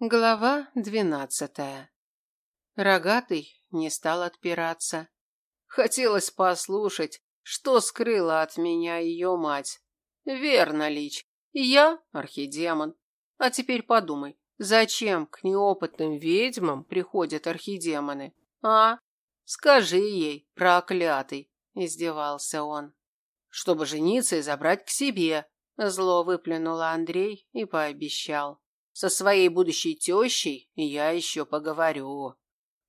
Глава двенадцатая. Рогатый не стал отпираться. Хотелось послушать, что скрыла от меня ее мать. Верно, Лич, я архидемон. А теперь подумай, зачем к неопытным ведьмам приходят архидемоны? А? Скажи ей, проклятый, издевался он. Чтобы жениться и забрать к себе, зло выплюнула Андрей и пообещал. Со своей будущей тещей я еще поговорю.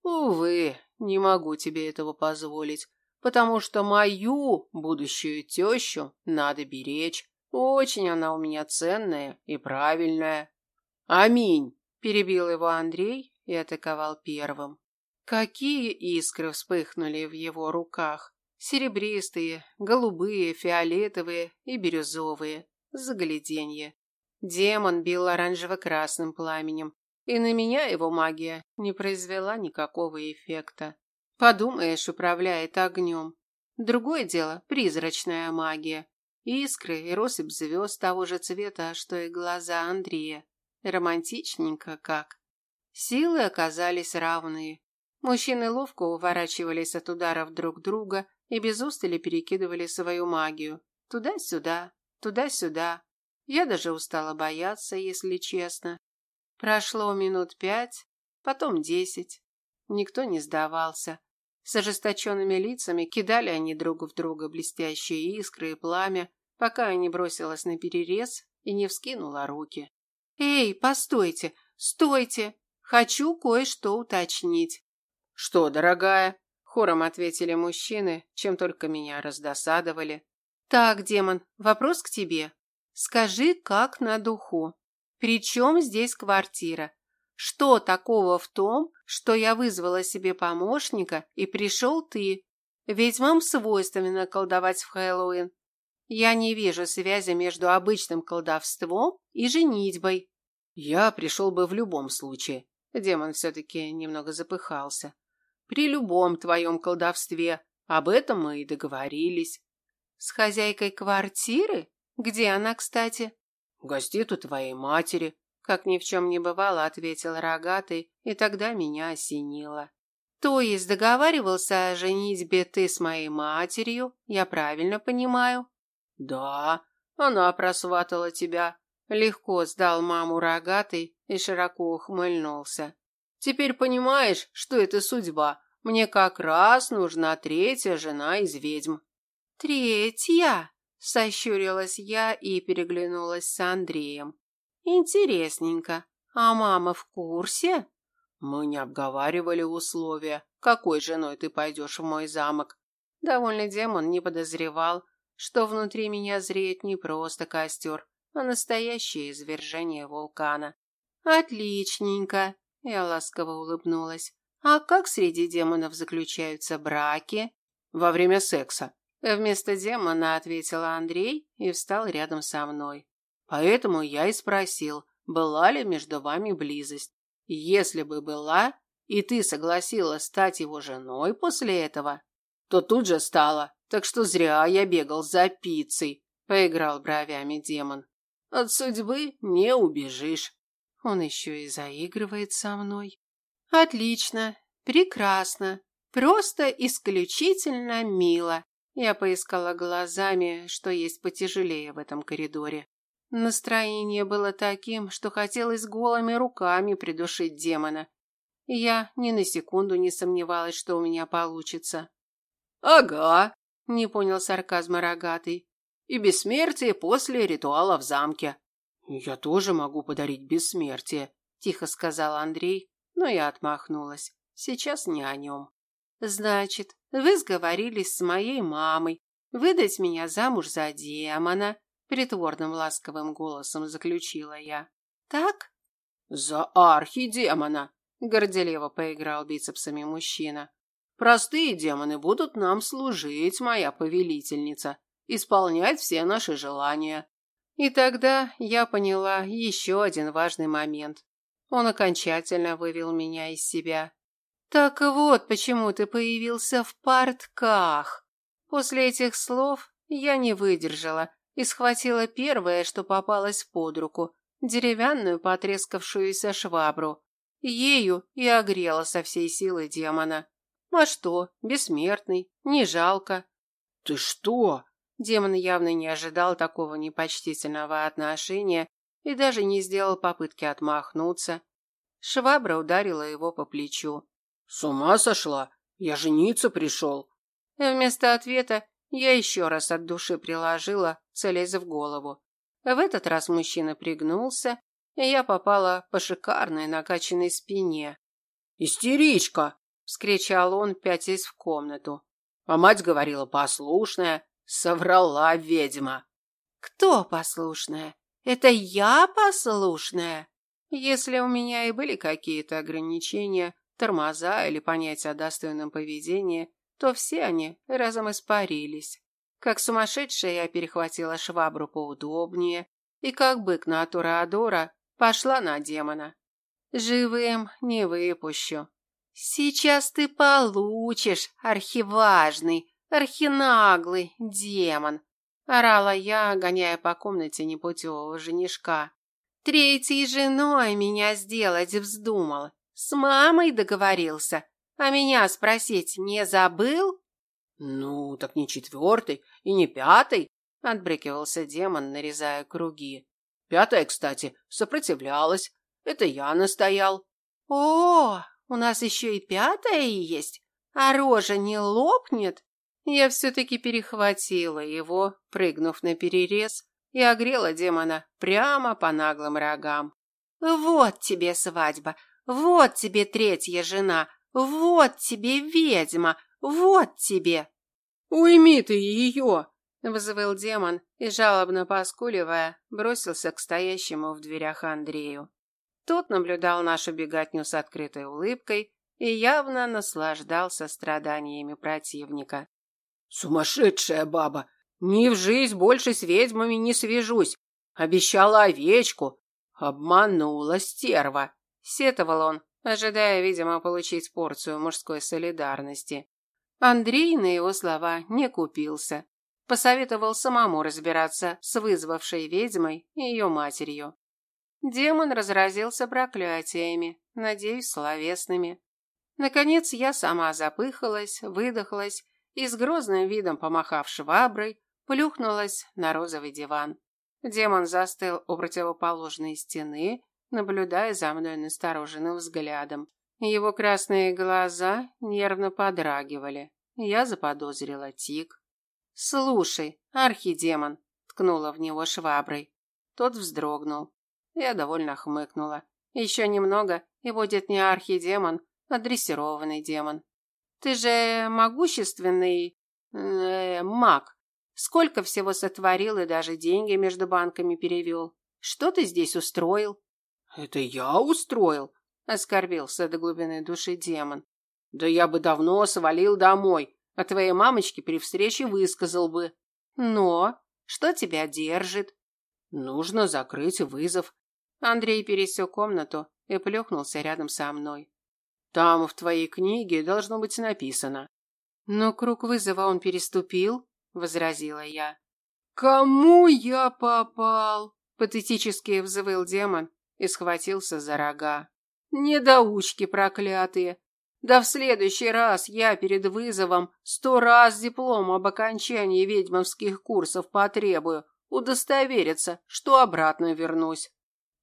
Увы, не могу тебе этого позволить, потому что мою будущую тещу надо беречь. Очень она у меня ценная и правильная. Аминь, перебил его Андрей и атаковал первым. Какие искры вспыхнули в его руках. Серебристые, голубые, фиолетовые и бирюзовые. Загляденье. Демон бил оранжево-красным пламенем, и на меня его магия не произвела никакого эффекта. Подумаешь, управляет огнем. Другое дело – призрачная магия. Искры и россыпь звезд того же цвета, что и глаза Андрея. Романтичненько как. Силы оказались равные. Мужчины ловко уворачивались от ударов друг друга и без устали перекидывали свою магию. Туда-сюда, туда-сюда, я даже устала бояться, если честно. Прошло минут пять, потом десять. Никто не сдавался. С ожесточенными лицами кидали они друг в друга блестящие искры и пламя, пока я не бросилась на перерез и не вскинула руки. «Эй, постойте! Стойте! Хочу кое-что уточнить!» «Что, дорогая?» – хором ответили мужчины, чем только меня раздосадовали. «Так, демон, вопрос к тебе. Скажи, как на духу. Причем здесь квартира? Что такого в том, что я вызвала себе помощника и пришел ты? Ведь вам свойственно колдовать в Хэллоуин. Я не вижу связи между обычным колдовством и женитьбой. Я пришел бы в любом случае. Демон все-таки немного запыхался. При любом твоем колдовстве. Об этом мы и договорились. С хозяйкой квартиры? Где она, кстати? Гостит у твоей матери, как ни в чем не бывало, ответил рогатый, и тогда меня осенило. То есть договаривался о женитьбе ты с моей матерью, я правильно понимаю? Да, она просватала тебя. Легко сдал маму рогатый и широко ухмыльнулся. Теперь понимаешь, что это судьба. Мне как раз нужна третья жена из ведьм. Третья? Сощурилась я и переглянулась с Андреем. Интересненько. А мама в курсе? Мы не обговаривали условия, какой женой ты пойдешь в мой замок. Довольный демон не подозревал, что внутри меня зреет не просто костер, а настоящее извержение вулкана. Отличненько, я ласково улыбнулась. А как среди демонов заключаются браки? Во время секса, Вместо демона ответил Андрей и встал рядом со мной. Поэтому я и спросил, была ли между вами близость. Если бы была, и ты согласилась стать его женой после этого, то тут же стала. Так что зря я бегал за пиццей, поиграл бровями демон. От судьбы не убежишь. Он еще и заигрывает со мной. Отлично, прекрасно, просто исключительно мило. Я поискала глазами, что есть потяжелее в этом коридоре. Настроение было таким, что хотелось голыми руками придушить демона. Я ни на секунду не сомневалась, что у меня получится. «Ага», — не понял сарказма рогатый. «И бессмертие после ритуала в замке». «Я тоже могу подарить бессмертие», — тихо сказал Андрей, но я отмахнулась. «Сейчас не о нем». Значит, вы сговорились с моей мамой выдать меня замуж за демона, притворным ласковым голосом заключила я. Так? За архидемона, горделиво поиграл бицепсами мужчина. Простые демоны будут нам служить, моя повелительница, исполнять все наши желания. И тогда я поняла еще один важный момент. Он окончательно вывел меня из себя. Так вот, почему ты появился в портках. После этих слов я не выдержала и схватила первое, что попалось под руку, деревянную потрескавшуюся швабру. Ею и огрела со всей силы демона. А что, бессмертный, не жалко. Ты что? Демон явно не ожидал такого непочтительного отношения и даже не сделал попытки отмахнуться. Швабра ударила его по плечу. С ума сошла? Я жениться пришел. Вместо ответа я еще раз от души приложила, целясь в голову. В этот раз мужчина пригнулся, и я попала по шикарной накачанной спине. «Истеричка!» – вскричал он, пятясь в комнату. А мать говорила послушная, соврала ведьма. «Кто послушная? Это я послушная?» Если у меня и были какие-то ограничения, тормоза или понятия о достойном поведении, то все они разом испарились. Как сумасшедшая я перехватила швабру поудобнее и, как бык на Тураадора, пошла на демона. Живым не выпущу. Сейчас ты получишь, архиважный, архинаглый демон, орала я, гоняя по комнате непутевого женишка. Третьей женой меня сделать вздумал. С мамой договорился, а меня спросить не забыл? Ну, так не четвертый и не пятый, отбрыкивался демон, нарезая круги. Пятая, кстати, сопротивлялась. Это я настоял. О, у нас еще и пятая есть. А рожа не лопнет? Я все-таки перехватила его, прыгнув на перерез, и огрела демона прямо по наглым рогам. Вот тебе свадьба, вот тебе третья жена, вот тебе ведьма, вот тебе. Уйми ты ее, взвыл демон и жалобно поскуливая бросился к стоящему в дверях Андрею. Тот наблюдал нашу беготню с открытой улыбкой и явно наслаждался страданиями противника. Сумасшедшая баба, ни в жизнь больше с ведьмами не свяжусь. Обещала овечку, обманула стерва. Сетовал он, ожидая, видимо, получить порцию мужской солидарности. Андрей на его слова не купился. Посоветовал самому разбираться с вызвавшей ведьмой и ее матерью. Демон разразился проклятиями, надеюсь, словесными. Наконец я сама запыхалась, выдохлась и с грозным видом помахав шваброй, плюхнулась на розовый диван. Демон застыл у противоположной стены, наблюдая за мной настороженным взглядом. Его красные глаза нервно подрагивали. Я заподозрила тик. «Слушай, архидемон!» – ткнула в него шваброй. Тот вздрогнул. Я довольно хмыкнула. Еще немного, и будет не архидемон, а дрессированный демон. Ты же могущественный э, маг. Сколько всего сотворил и даже деньги между банками перевел. Что ты здесь устроил? Это я устроил? Оскорбился до глубины души демон. Да я бы давно свалил домой, а твоей мамочке при встрече высказал бы. Но что тебя держит? Нужно закрыть вызов. Андрей пересек комнату и плюхнулся рядом со мной. Там в твоей книге должно быть написано. Но круг вызова он переступил, возразила я. Кому я попал? Патетически взвыл демон и схватился за рога. Недоучки проклятые. Да в следующий раз я перед вызовом сто раз диплом об окончании ведьмовских курсов потребую, удостовериться, что обратно вернусь.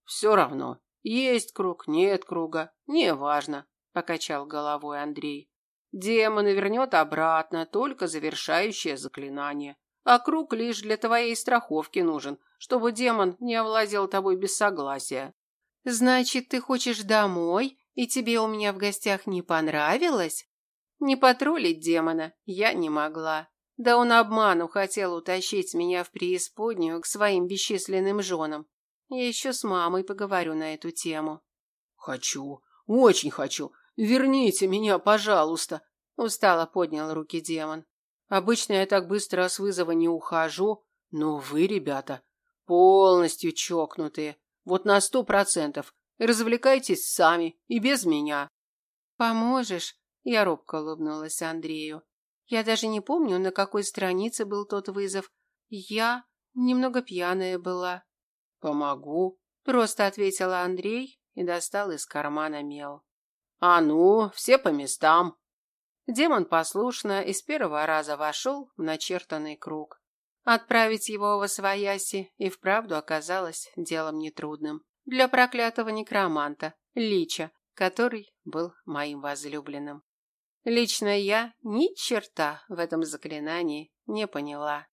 Все равно, есть круг, нет круга, неважно покачал головой Андрей. Демон вернет обратно только завершающее заклинание. А круг лишь для твоей страховки нужен, чтобы демон не овладел тобой без согласия. Значит, ты хочешь домой, и тебе у меня в гостях не понравилось? Не потроллить демона я не могла. Да он обману хотел утащить меня в преисподнюю к своим бесчисленным женам. Я еще с мамой поговорю на эту тему. Хочу, очень хочу. Верните меня, пожалуйста, устало поднял руки демон. Обычно я так быстро с вызова не ухожу, но вы, ребята, полностью чокнутые. Вот на сто процентов. Развлекайтесь сами и без меня. Поможешь? Я робко улыбнулась Андрею. Я даже не помню, на какой странице был тот вызов. Я немного пьяная была. Помогу, Просто ответила Андрей и достал из кармана мел. А ну, все по местам. Демон послушно из первого раза вошел в начертанный круг. Отправить его во свояси и вправду оказалось делом нетрудным. Для проклятого некроманта, Лича, который был моим возлюбленным. Лично я ни черта в этом заклинании не поняла.